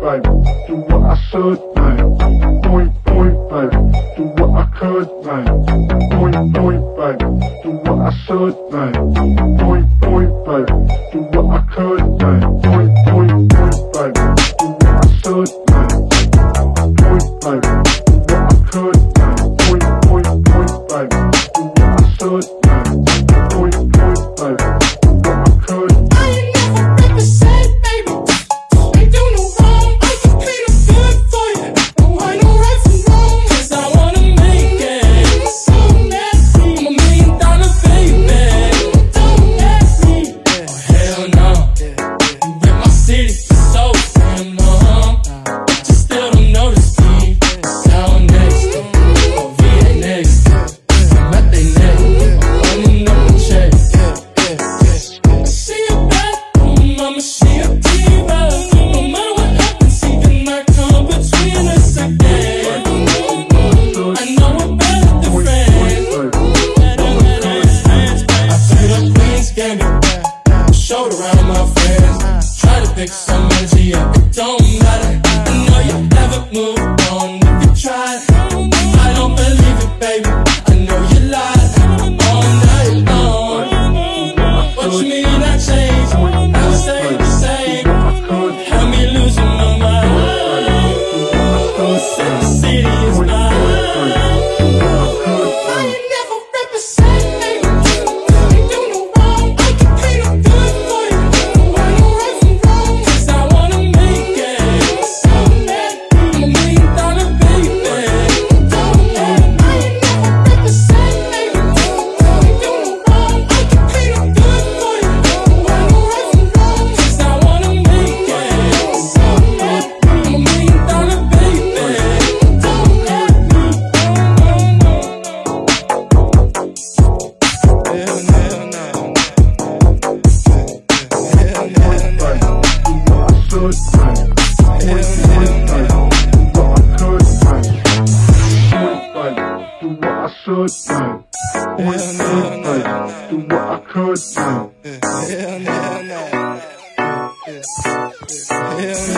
baby. Do what I should, baby. Point, point, baby. Do what I could, baby. Point, point, baby. Do what I should, baby. Point, point, baby. Do what I could, baby. Point, point, point, baby. Do what I should, baby. Point, baby. Do what I could, friends. Try to pick some energy up, it don't matter. I know you never move on if you tried. I don't believe it, baby. I know you lied all night long. What you mean I changed? I stay the same. Had me losing my mind. Said the city is mine. Hell no, Do what I could, no, hell no. No, hell no.